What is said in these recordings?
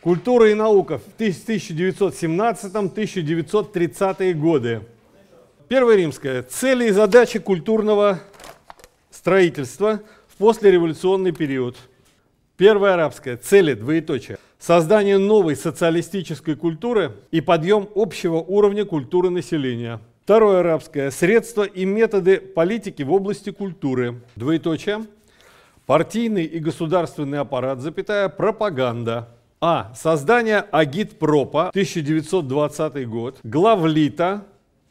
Культура и наука в 1917-1930 годы. Первая римская. Цели и задачи культурного строительства в послереволюционный период. Первая арабская. Цели, двоеточие. Создание новой социалистической культуры и подъем общего уровня культуры населения. Второе арабское. Средства и методы политики в области культуры. Двоеточие. Партийный и государственный аппарат, запятая, пропаганда. А. Создание агитпропа, 1920 год. Главлита,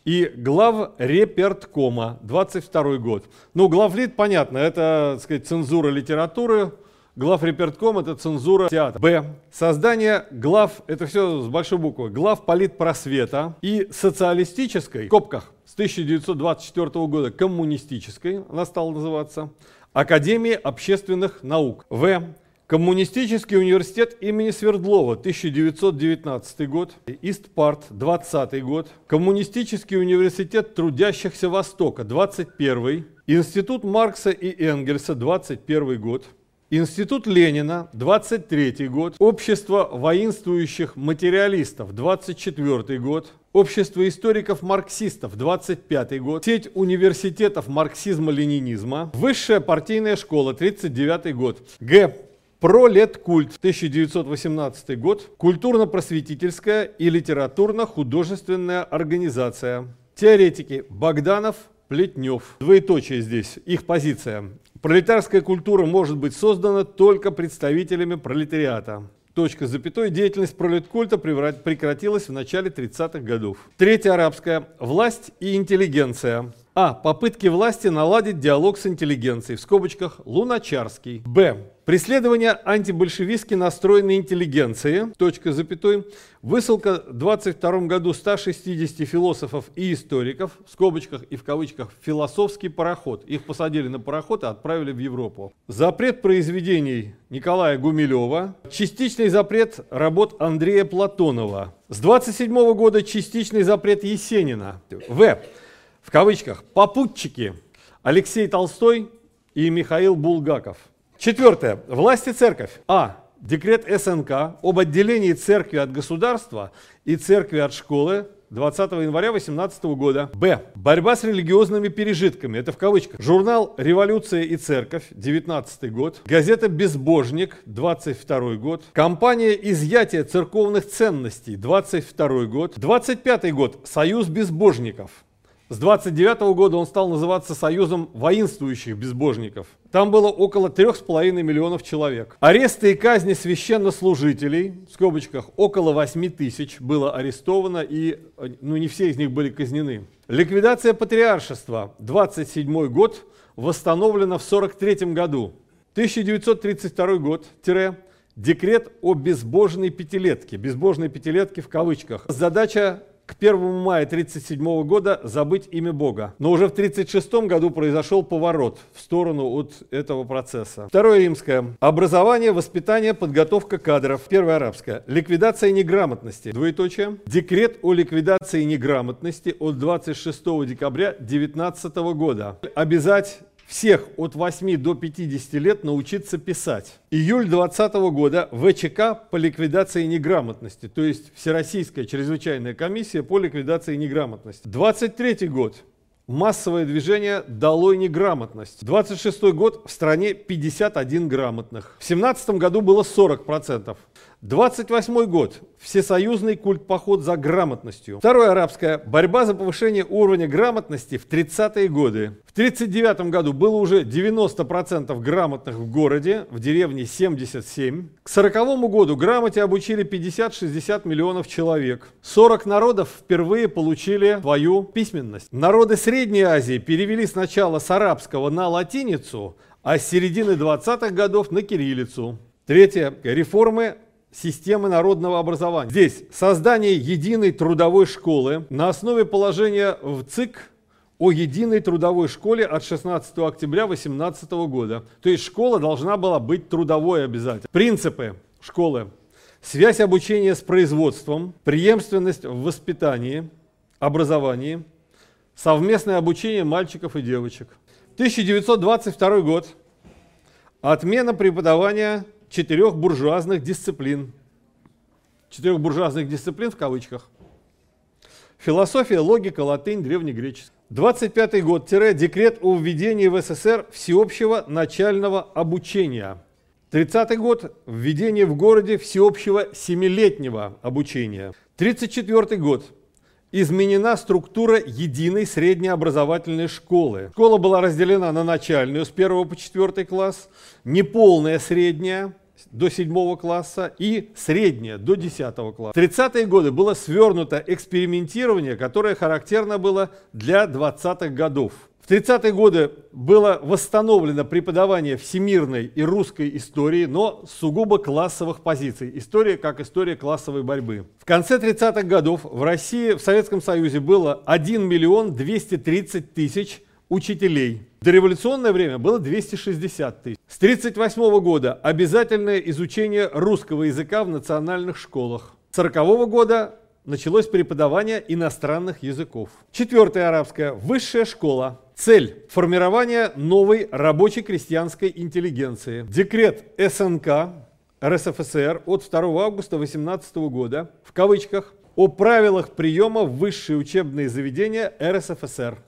и глав реперткома, 22 год. Ну, главлит, понятно, это, так сказать, цензура литературы, глав репертком это цензура театра. Б. Создание глав, это все с большой буквы, глав политпросвета и социалистической, в скобках, с 1924 года коммунистической, она стала называться, Академии общественных наук. В. Коммунистический университет имени Свердлова, 1919 год. Истпарт, 20 год. Коммунистический университет трудящихся Востока, 21 Институт Маркса и Энгельса, 21 год. Институт Ленина, 23 год. Общество воинствующих материалистов, 24 год. Общество историков-марксистов, 25 год. Сеть университетов марксизма-ленинизма. Высшая партийная школа, 39 год. Г. Пролеткульт, 1918 год. Культурно-просветительская и литературно-художественная организация. Теоретики Богданов, Плетнев. Двоеточие здесь, их позиция. Пролетарская культура может быть создана только представителями пролетариата. Точка запятой. Деятельность пролеткульта прекратилась в начале 30-х годов. Третья арабская. Власть и интеллигенция. А. Попытки власти наладить диалог с интеллигенцией. В скобочках Луначарский. Б. Преследование антибольшевистски настроенной интеллигенции, точка запятой, высылка в 22 году 160 философов и историков, в скобочках и в кавычках, философский пароход. Их посадили на пароход и отправили в Европу. Запрет произведений Николая Гумилева, частичный запрет работ Андрея Платонова. С 27 года частичный запрет Есенина. В. В кавычках, попутчики Алексей Толстой и Михаил Булгаков. Четвертое. Власть и церковь. А. Декрет СНК об отделении церкви от государства и церкви от школы 20 января 2018 года. Б. Борьба с религиозными пережитками. Это в кавычках. Журнал «Революция и церковь» 19 год. Газета «Безбожник» 22 год. Компания изъятия церковных ценностей 22 год. 25 год. Союз безбожников. С 29 года он стал называться Союзом воинствующих безбожников. Там было около 3,5 миллионов человек. Аресты и казни священнослужителей, в скобочках, около 8 тысяч было арестовано, и ну, не все из них были казнены. Ликвидация патриаршества, 27 год, восстановлена в 43 году. 1932 год, тире, декрет о безбожной пятилетке, безбожной пятилетке в кавычках. Задача к 1 мая 1937 года забыть имя Бога. Но уже в 1936 году произошел поворот в сторону от этого процесса. Второе римское. Образование, воспитание, подготовка кадров. Первое арабское. Ликвидация неграмотности. Двоеточие. Декрет о ликвидации неграмотности от 26 декабря 19 года. Обязать всех от 8 до 50 лет научиться писать. Июль 2020 года ВЧК по ликвидации неграмотности, то есть Всероссийская чрезвычайная комиссия по ликвидации неграмотности. 23 год. Массовое движение «Долой неграмотность». 26 год в стране 51 грамотных. В 17 году было 40%. 28 год. Всесоюзный культ-поход за грамотностью. Второе арабское. Борьба за повышение уровня грамотности в 30-е годы. В 39 году было уже 90% грамотных в городе, в деревне 77. К 40 году грамоте обучили 50-60 миллионов человек. 40 народов впервые получили свою письменность. Народы Средней Азии перевели сначала с арабского на латиницу, а с середины 20-х годов на кириллицу. Третье. Реформы системы народного образования. Здесь создание единой трудовой школы на основе положения в ЦИК о единой трудовой школе от 16 октября 2018 года. То есть школа должна была быть трудовой обязательно. Принципы школы. Связь обучения с производством, преемственность в воспитании, образовании, совместное обучение мальчиков и девочек. 1922 год. Отмена преподавания четырех буржуазных дисциплин. четырех буржуазных дисциплин в кавычках. Философия, логика, латынь, древнегреческий. 25 год, декрет о введении в СССР всеобщего начального обучения. 30 год, введение в городе всеобщего семилетнего обучения. 34 год, изменена структура единой среднеобразовательной школы. Школа была разделена на начальную с 1 по 4 класс, неполная средняя, до 7 класса и средняя до 10 класса. В 30-е годы было свернуто экспериментирование, которое характерно было для 20-х годов. В 30-е годы было восстановлено преподавание всемирной и русской истории, но сугубо классовых позиций. История как история классовой борьбы. В конце 30-х годов в России, в Советском Союзе было 1 миллион 230 тысяч учителей. В дореволюционное время было 260 тысяч. С 1938 года обязательное изучение русского языка в национальных школах. С 1940 года началось преподавание иностранных языков. Четвертая арабская высшая школа. Цель – формирование новой рабочей крестьянской интеллигенции. Декрет СНК РСФСР от 2 августа 18 года, в кавычках, о правилах приема в высшие учебные заведения РСФСР.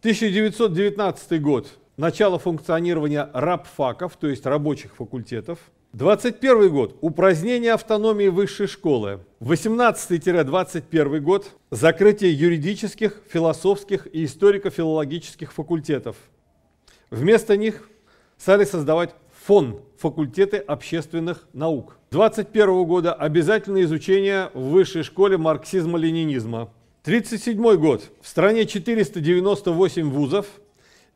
1919 год. Начало функционирования рабфаков, то есть рабочих факультетов. 21 год. Упразднение автономии высшей школы. 18-21 год. Закрытие юридических, философских и историко-филологических факультетов. Вместо них стали создавать фон факультеты общественных наук. 21 года обязательное изучение в высшей школе марксизма-ленинизма. 1937 год. В стране 498 вузов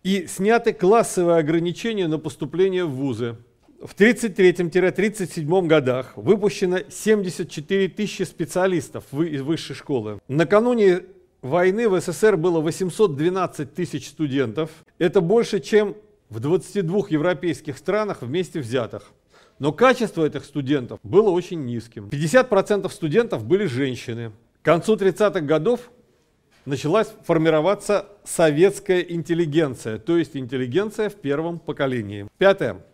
и сняты классовые ограничения на поступление в вузы. В 1933-1937 годах выпущено 74 тысячи специалистов из высшей школы. Накануне войны в СССР было 812 тысяч студентов. Это больше, чем в 22 европейских странах вместе взятых. Но качество этих студентов было очень низким. 50% студентов были женщины. К концу 30-х годов началась формироваться советская интеллигенция, то есть интеллигенция в первом поколении. Пятое.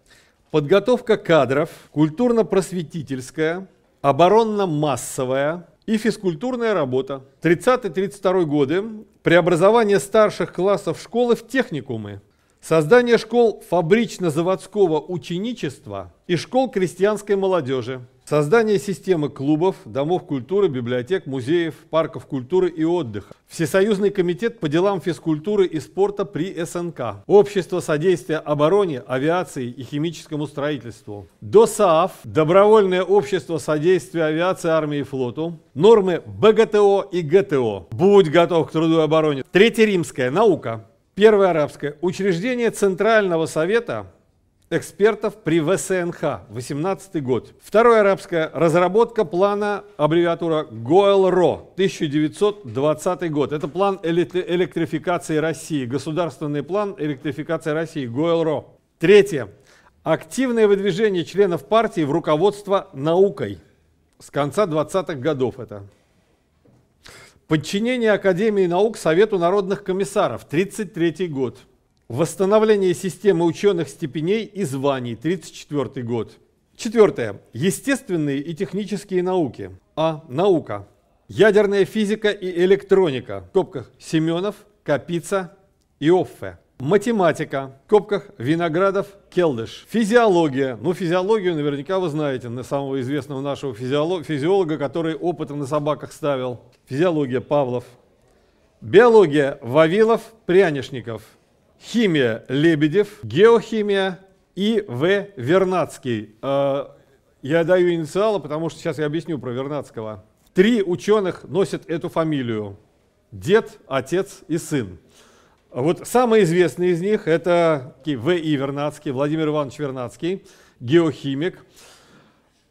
Подготовка кадров, культурно-просветительская, оборонно-массовая и физкультурная работа. 30-32 годы. Преобразование старших классов школы в техникумы. Создание школ фабрично-заводского ученичества и школ крестьянской молодежи. Создание системы клубов, домов культуры, библиотек, музеев, парков культуры и отдыха. Всесоюзный комитет по делам физкультуры и спорта при СНК. Общество содействия обороне, авиации и химическому строительству. ДОСААФ. Добровольное общество содействия авиации, армии и флоту. Нормы БГТО и ГТО. Будь готов к труду и обороне. Третья римская. Наука. Первая арабская. Учреждение Центрального совета экспертов при ВСНХ, 18 год. Второе арабское, разработка плана, аббревиатура ГОЭЛРО, 1920 год. Это план электрификации России, государственный план электрификации России, ГОЭЛРО. Третье, активное выдвижение членов партии в руководство наукой. С конца 20-х годов это. Подчинение Академии наук Совету народных комиссаров, 33 год. Восстановление системы ученых степеней и званий, 1934 год. Четвертое. Естественные и технические науки. А. Наука. Ядерная физика и электроника. В скобках Семенов, Капица и Оффе. Математика, в скобках Виноградов, Келдыш. Физиология. Ну, физиологию наверняка вы знаете, на самого известного нашего физиолога, который опыты на собаках ставил. Физиология Павлов. Биология Вавилов, Прянишников. Химия Лебедев, геохимия и В. Вернадский. Э, я даю инициалы, потому что сейчас я объясню про Вернадского. Три ученых носят эту фамилию. Дед, отец и сын. Вот самый известный из них это В. И. Вернадский, Владимир Иванович Вернадский, геохимик.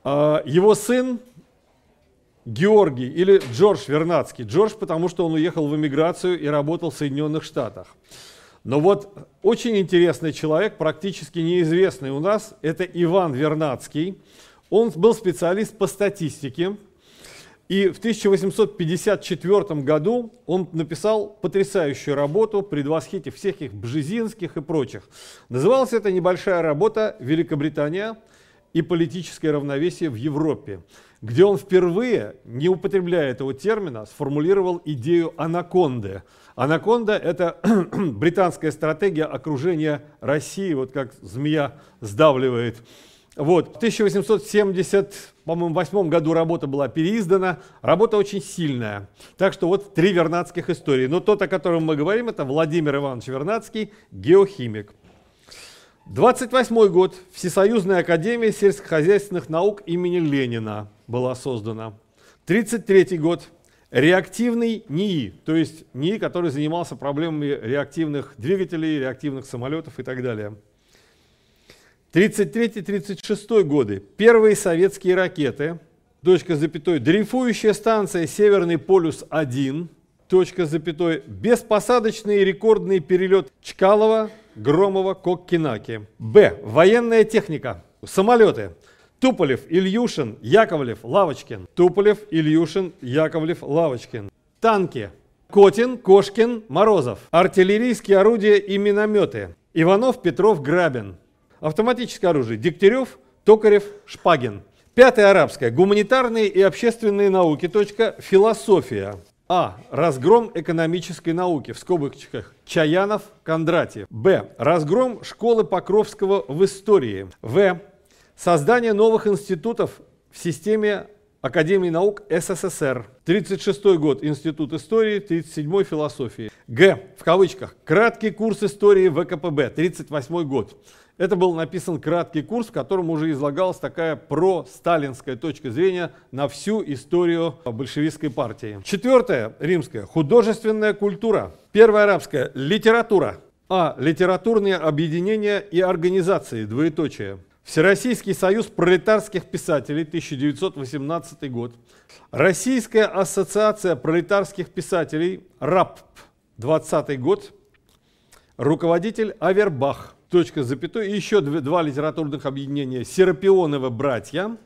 Э, его сын Георгий или Джордж Вернадский. Джордж, потому что он уехал в эмиграцию и работал в Соединенных Штатах. Но вот очень интересный человек, практически неизвестный у нас, это Иван Вернадский. Он был специалист по статистике. И в 1854 году он написал потрясающую работу, предвосхитив всех их Бжезинских и прочих. Называлась эта небольшая работа «Великобритания и политическое равновесие в Европе, где он впервые, не употребляя этого термина, сформулировал идею анаконды. Анаконда – это британская стратегия окружения России, вот как змея сдавливает вот. В 1878 году работа была переиздана. Работа очень сильная. Так что вот три вернадских истории. Но тот, о котором мы говорим, это Владимир Иванович Вернадский, геохимик. 28 год. Всесоюзная академия сельскохозяйственных наук имени Ленина была создана. 33 год. Реактивный НИИ, то есть НИИ, который занимался проблемами реактивных двигателей, реактивных самолетов и так далее. 33-36 годы. Первые советские ракеты. Точка запятой. Дрейфующая станция Северный полюс-1. Точка запятой. Беспосадочный рекордный перелет Чкалова, Громова, Коккинаки. Б. Военная техника. Самолеты. Туполев, Ильюшин, Яковлев, Лавочкин. Туполев, Ильюшин, Яковлев, Лавочкин. Танки. Котин, Кошкин, Морозов. Артиллерийские орудия и минометы. Иванов, Петров, Грабин. Автоматическое оружие. Дегтярев, Токарев, Шпагин. Пятое арабское. Гуманитарные и общественные науки. Точка. Философия. А. Разгром экономической науки, в скобочках Чаянов, Кондратьев. Б. Разгром школы Покровского в истории. В. Создание новых институтов в системе Академии наук СССР. 36 год Институт истории, 37 философии. Г. В кавычках. Краткий курс истории ВКПБ. 38 год. Это был написан краткий курс, в котором уже излагалась такая про-сталинская точка зрения на всю историю большевистской партии. Четвертое, римское, художественная культура. Первое, арабское, литература. А. Литературные объединения и организации, двоеточие. Всероссийский союз пролетарских писателей, 1918 год. Российская ассоциация пролетарских писателей, РАП, 20 год. Руководитель Авербах, точка запятой, и еще два литературных объединения «Серапионовы братья»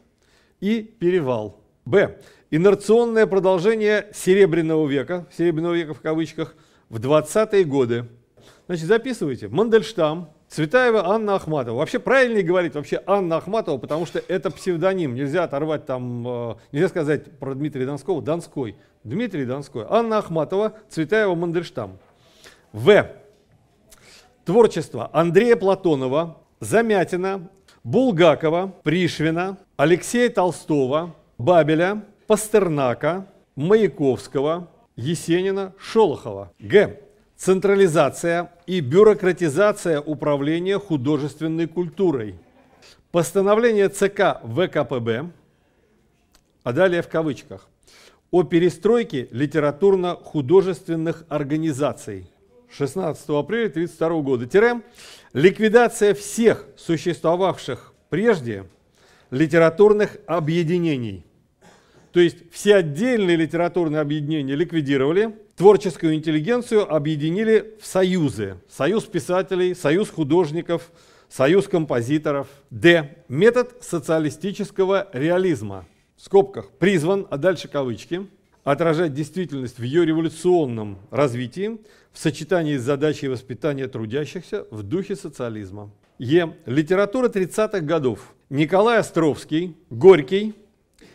и «Перевал». Б. Инерционное продолжение Серебряного века, Серебряного века в кавычках, в 20-е годы. Значит, записывайте. Мандельштам, Цветаева Анна Ахматова. Вообще правильнее говорить вообще Анна Ахматова, потому что это псевдоним. Нельзя оторвать там, э, нельзя сказать про Дмитрия Донского, Донской. Дмитрий Донской. Анна Ахматова, Цветаева Мандельштам. В. Творчество Андрея Платонова, Замятина, Булгакова, Пришвина, Алексея Толстого, Бабеля, Пастернака, Маяковского, Есенина, Шолохова. Г. Централизация и бюрократизация управления художественной культурой. Постановление ЦК ВКПБ, а далее в кавычках, о перестройке литературно-художественных организаций – 16 апреля 1932 года. Ликвидация всех существовавших прежде литературных объединений. То есть все отдельные литературные объединения ликвидировали, творческую интеллигенцию объединили в союзы. Союз писателей, союз художников, союз композиторов. Д. Метод социалистического реализма. В скобках призван, а дальше кавычки – отражать действительность в ее революционном развитии в сочетании с задачей воспитания трудящихся в духе социализма. Е. Литература 30-х годов. Николай Островский, Горький.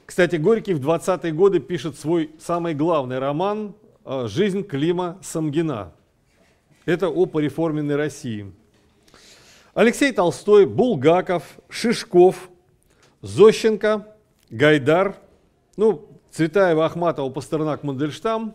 Кстати, Горький в 20-е годы пишет свой самый главный роман «Жизнь Клима Самгина». Это о пореформенной России. Алексей Толстой, Булгаков, Шишков, Зощенко, Гайдар, ну, Цветаева, Ахматова, Пастернак, Мандельштам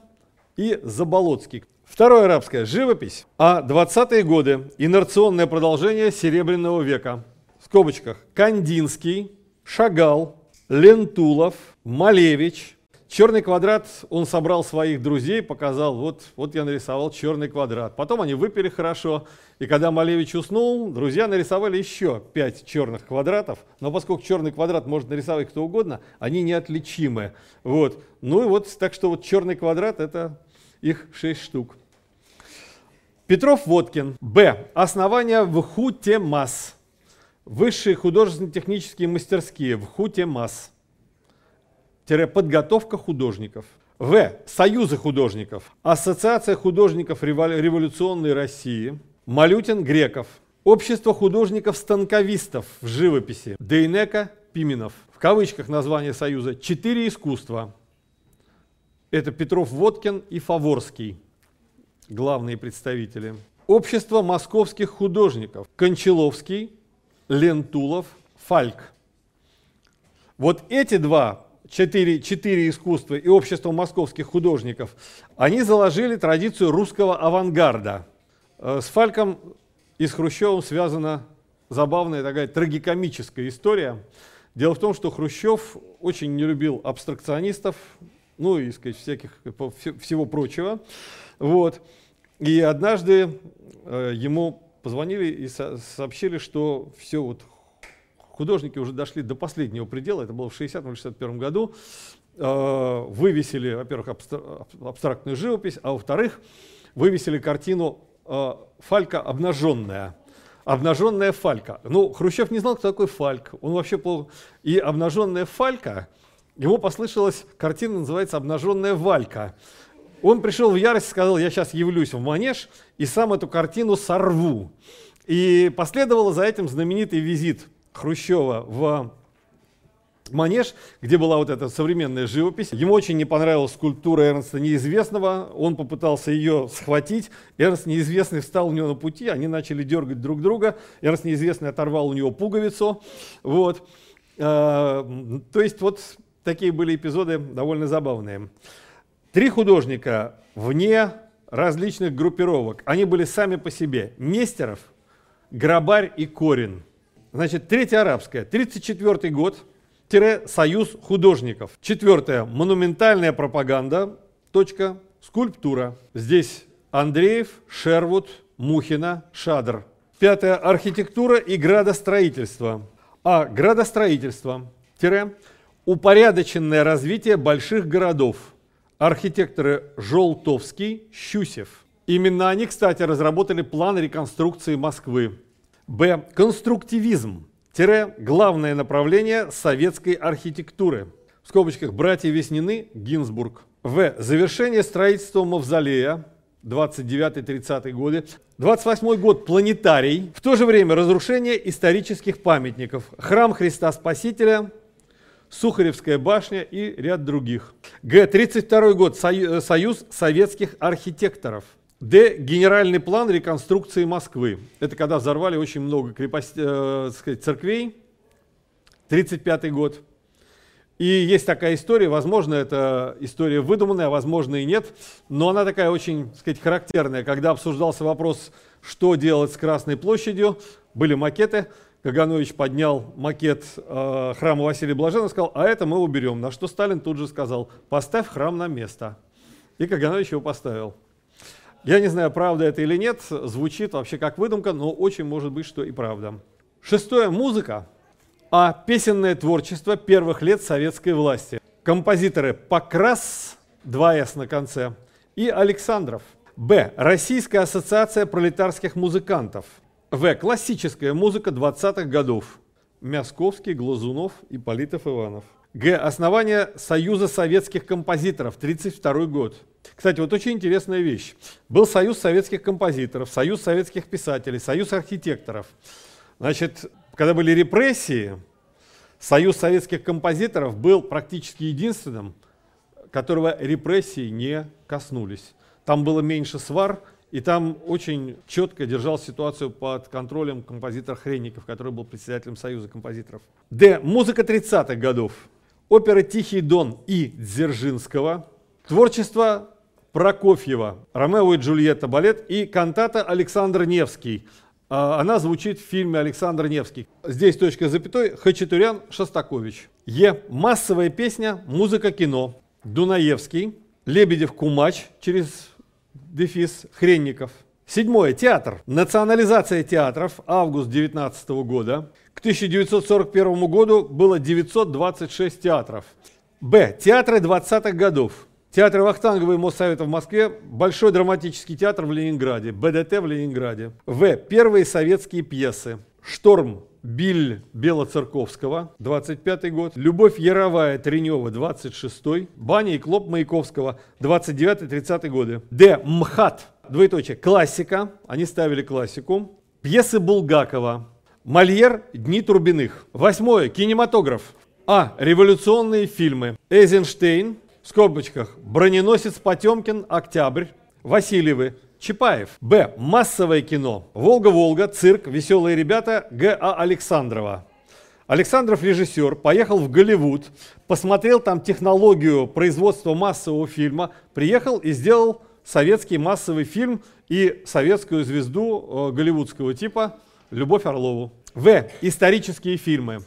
и Заболоцкий. Второе арабское – живопись. А 20-е годы – инерционное продолжение Серебряного века. В скобочках – Кандинский, Шагал, Лентулов, Малевич – Черный квадрат, он собрал своих друзей, показал, вот, вот я нарисовал черный квадрат. Потом они выпили хорошо, и когда Малевич уснул, друзья нарисовали еще пять черных квадратов, но поскольку черный квадрат может нарисовать кто угодно, они неотличимы. Вот. Ну и вот, так что вот черный квадрат это их шесть штук. Петров Водкин. Б. Основания в ХУТЕМАС. Высшие художественно-технические мастерские в ХУТЕМАС подготовка художников. В. Союзы художников. Ассоциация художников революционной России. Малютин Греков. Общество художников-станковистов в живописи Дейнека Пименов. В кавычках название союза «Четыре искусства». Это Петров Водкин и Фаворский, главные представители. Общество московских художников Кончаловский, Лентулов, Фальк. Вот эти два четыре, четыре искусства и общество московских художников, они заложили традицию русского авангарда. Э, с Фальком и с Хрущевым связана забавная такая трагикомическая история. Дело в том, что Хрущев очень не любил абстракционистов, ну и сказать, всяких, всего прочего. Вот. И однажды э, ему позвонили и сообщили, что все вот художники уже дошли до последнего предела, это было в 60 61 году, э, вывесили, во-первых, абстрактную живопись, а во-вторых, вывесили картину э, «Фалька обнаженная». Обнаженная фалька. Ну, Хрущев не знал, кто такой фальк. Он вообще пол... И обнаженная фалька, ему послышалась картина, называется «Обнаженная валька». Он пришел в ярость сказал, я сейчас явлюсь в манеж и сам эту картину сорву. И последовало за этим знаменитый визит Хрущева в манеж, где была вот эта современная живопись. Ему очень не понравилась скульптура Эрнста Неизвестного, он попытался ее схватить, Эрнст Неизвестный встал у него на пути, они начали дергать друг друга, Эрнст Неизвестный оторвал у него пуговицу. Вот. А, то есть вот такие были эпизоды довольно забавные. Три художника вне различных группировок, они были сами по себе. Нестеров, Грабарь и Корин – Значит, третья арабская, 34 год, тире союз художников. Четвертое, монументальная пропаганда, точка, скульптура. Здесь Андреев, Шервуд, Мухина, Шадр. Пятое, архитектура и градостроительство. А, градостроительство, тире, упорядоченное развитие больших городов. Архитекторы Жолтовский, Щусев. Именно они, кстати, разработали план реконструкции Москвы. Б. Конструктивизм. Тире главное направление советской архитектуры. В скобочках братья Веснины, Гинзбург. В. Завершение строительства мавзолея. 29-30 годы. 28 год планетарий. В то же время разрушение исторических памятников. Храм Христа Спасителя, Сухаревская башня и ряд других. Г. 32 год. Союз советских архитекторов. Д. Генеральный план реконструкции Москвы. Это когда взорвали очень много крепост, э, сказать, церквей. 1935 год. И есть такая история, возможно, это история выдуманная, а возможно и нет, но она такая очень, сказать, характерная. Когда обсуждался вопрос, что делать с Красной площадью, были макеты, Каганович поднял макет э, храма Василия Блаженного сказал, а это мы уберем. На что Сталин тут же сказал, поставь храм на место. И Каганович его поставил. Я не знаю, правда это или нет, звучит вообще как выдумка, но очень может быть, что и правда. Шестое – музыка, а песенное творчество первых лет советской власти. Композиторы Покрас, два «с» на конце, и Александров. Б. Российская ассоциация пролетарских музыкантов. В. Классическая музыка 20-х годов. Мясковский, Глазунов, Ипполитов, Иванов. Г. Основание Союза советских композиторов, 1932 год. Кстати, вот очень интересная вещь. Был Союз советских композиторов, Союз советских писателей, Союз архитекторов. Значит, когда были репрессии, Союз советских композиторов был практически единственным, которого репрессии не коснулись. Там было меньше свар, и там очень четко держал ситуацию под контролем композитор Хренников, который был председателем Союза композиторов. Д. Музыка 30-х годов оперы «Тихий дон» и Дзержинского, творчество Прокофьева, «Ромео и Джульетта» балет и кантата Александр Невский. А, она звучит в фильме Александр Невский. Здесь точка запятой Хачатурян Шостакович. Е. Массовая песня, музыка кино. Дунаевский. Лебедев Кумач через дефис Хренников. Седьмое. Театр. Национализация театров. Август 19 года. К 1941 году было 926 театров. Б. Театры 20-х годов. Театр Вахтангова и Моссовета в Москве, Большой драматический театр в Ленинграде, БДТ в Ленинграде. В. Первые советские пьесы. «Шторм» Биль Белоцерковского, 25 год, Любовь Яровая Тренева, 26 Баня и Клоп Маяковского, 29-30 годы. Д. МХАТ, двоеточие, классика, они ставили классику, Пьесы Булгакова. Мольер «Дни Турбиных». Восьмое. Кинематограф. А. Революционные фильмы. Эйзенштейн, в скобочках, броненосец Потемкин, Октябрь, Васильевы, Чапаев. Б. Массовое кино. Волга-Волга, цирк, веселые ребята, Г.А. Александрова. Александров режиссер, поехал в Голливуд, посмотрел там технологию производства массового фильма, приехал и сделал советский массовый фильм и советскую звезду э, голливудского типа Любовь Орлову. В. Исторические фильмы.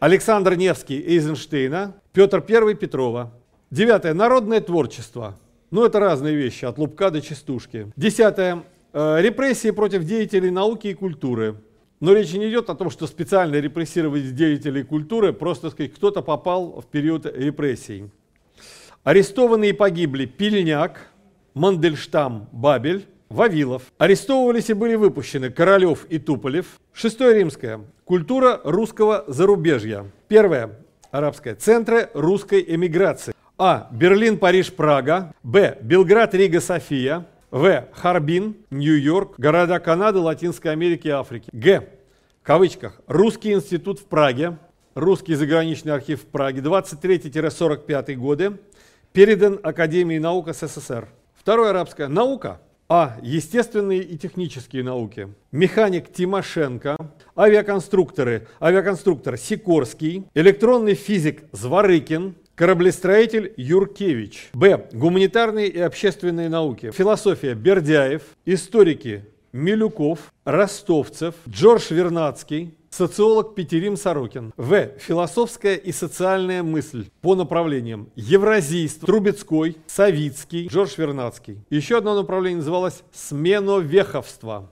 Александр Невский Эйзенштейна, Петр I Петрова. Девятое. Народное творчество. Ну, это разные вещи, от лупка до частушки. Десятое. Э, репрессии против деятелей науки и культуры. Но речь не идет о том, что специально репрессировать деятелей культуры, просто сказать, кто-то попал в период репрессий. Арестованные погибли Пильняк, Мандельштам, Бабель, Вавилов. Арестовывались и были выпущены Королев и Туполев. Шестое римское. Культура русского зарубежья. Первое. Арабское. Центры русской эмиграции. А. Берлин, Париж, Прага. Б. Белград, Рига, София. В. Харбин, Нью-Йорк, города Канады, Латинской Америки и Африки. Г. Кавычках. Русский институт в Праге, Русский заграничный архив в Праге, 23-45 годы, передан Академии наук СССР. Второе арабское. Наука. А. Естественные и технические науки. Механик Тимошенко, авиаконструкторы, авиаконструктор Сикорский, электронный физик Зворыкин, Кораблестроитель Юркевич. Б. Гуманитарные и общественные науки. Философия Бердяев. Историки Милюков, Ростовцев, Джордж Вернадский, социолог Петерим Сорокин. В. Философская и социальная мысль по направлениям евразийство, Трубецкой, Савицкий, Джордж Вернадский. Еще одно направление называлось сменовеховство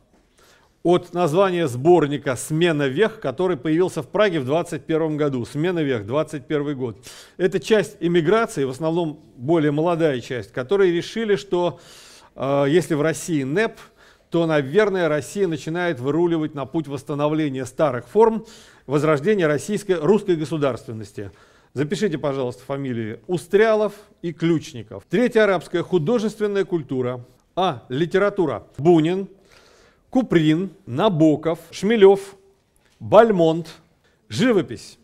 от названия сборника «Смена вех», который появился в Праге в 21 году. «Смена вех», 21 год. Это часть иммиграции, в основном более молодая часть, которые решили, что э, если в России НЭП, то, наверное, Россия начинает выруливать на путь восстановления старых форм возрождения российской, русской государственности. Запишите, пожалуйста, фамилии Устрялов и Ключников. Третья арабская художественная культура. А. Литература. Бунин, Куприн, Набоков, Шмелев, Бальмонт, живопись.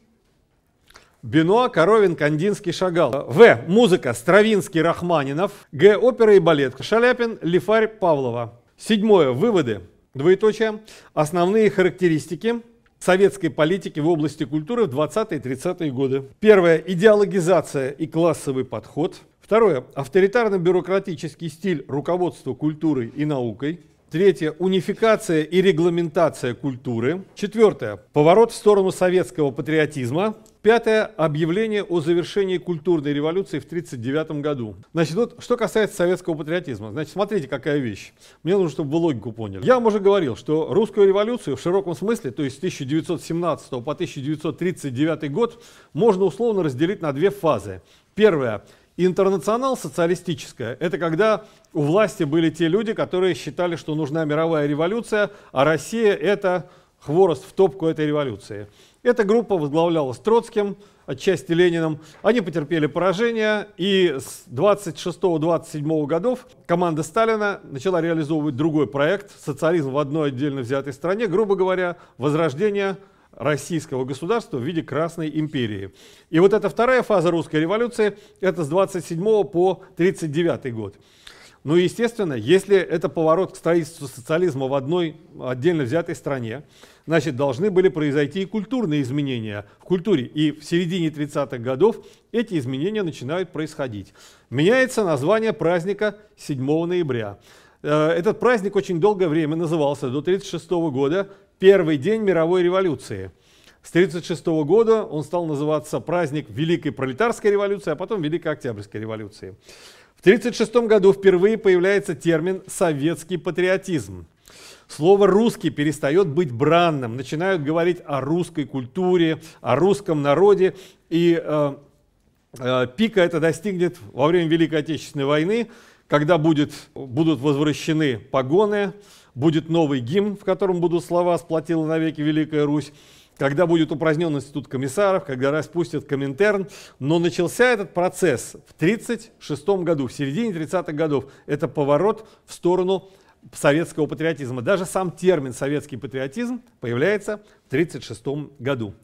Бенуа, Коровин, Кандинский, Шагал. В. Музыка. Стравинский, Рахманинов. Г. Опера и балет. Шаляпин, Лифарь, Павлова. Седьмое. Выводы. Двоеточие. Основные характеристики советской политики в области культуры в 20-30-е годы. Первое. Идеологизация и классовый подход. Второе. Авторитарно-бюрократический стиль руководства культурой и наукой. Третье – унификация и регламентация культуры. Четвертое – поворот в сторону советского патриотизма. Пятое – объявление о завершении культурной революции в 1939 году. Значит, вот что касается советского патриотизма. Значит, смотрите, какая вещь. Мне нужно, чтобы вы логику поняли. Я вам уже говорил, что русскую революцию в широком смысле, то есть с 1917 по 1939 год, можно условно разделить на две фазы. Первая Интернационал социалистическая – это когда у власти были те люди, которые считали, что нужна мировая революция, а Россия – это хворост в топку этой революции. Эта группа возглавлялась Троцким, отчасти Лениным. Они потерпели поражение, и с 26-27 годов команда Сталина начала реализовывать другой проект «Социализм в одной отдельно взятой стране», грубо говоря, возрождение российского государства в виде Красной империи. И вот эта вторая фаза русской революции, это с 27 по 39 год. Ну естественно, если это поворот к строительству социализма в одной отдельно взятой стране, значит, должны были произойти и культурные изменения в культуре. И в середине 30-х годов эти изменения начинают происходить. Меняется название праздника 7 ноября. Э, этот праздник очень долгое время назывался, до 1936 года, первый день мировой революции. С 1936 года он стал называться праздник Великой пролетарской революции, а потом Великой Октябрьской революции. В 1936 году впервые появляется термин «советский патриотизм». Слово «русский» перестает быть бранным, начинают говорить о русской культуре, о русском народе, и э, э, пика это достигнет во время Великой Отечественной войны, когда будет, будут возвращены погоны, будет новый гимн, в котором будут слова «Сплотила навеки Великая Русь», когда будет упразднен институт комиссаров, когда распустят Коминтерн. Но начался этот процесс в 1936 году, в середине 30-х годов. Это поворот в сторону советского патриотизма. Даже сам термин советский патриотизм появляется в 1936 году.